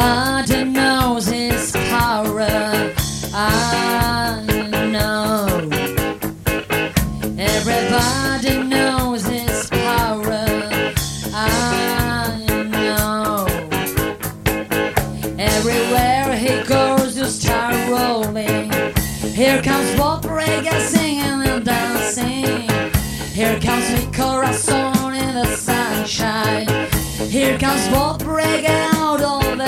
Everybody knows his power. I know. Everybody knows his power. I know. Everywhere he goes, you start rolling. Here comes Bob Rega singing and dancing. Here comes the corazon in the sunshine. Here comes Bob Rega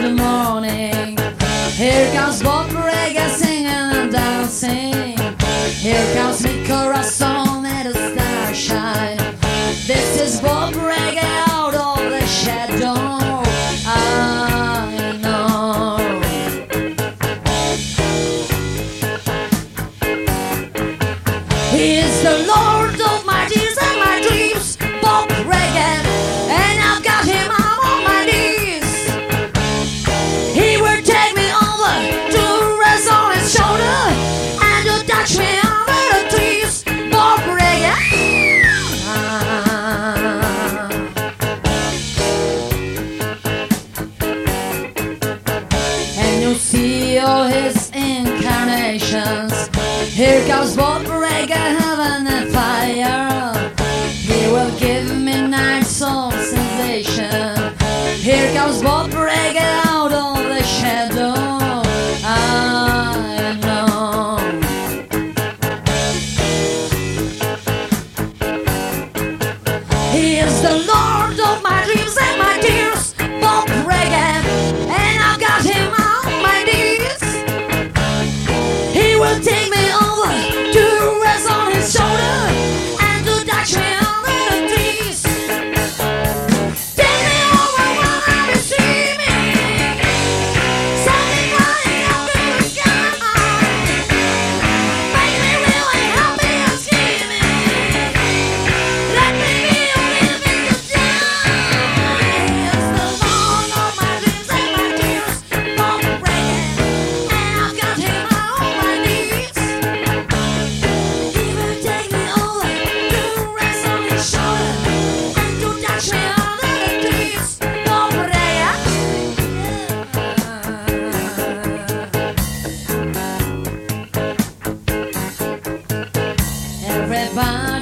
good morning, here comes Bob Rega singing and dancing. Here comes the Comes Bob Rega out of the shadow. I know. He the Lord forever.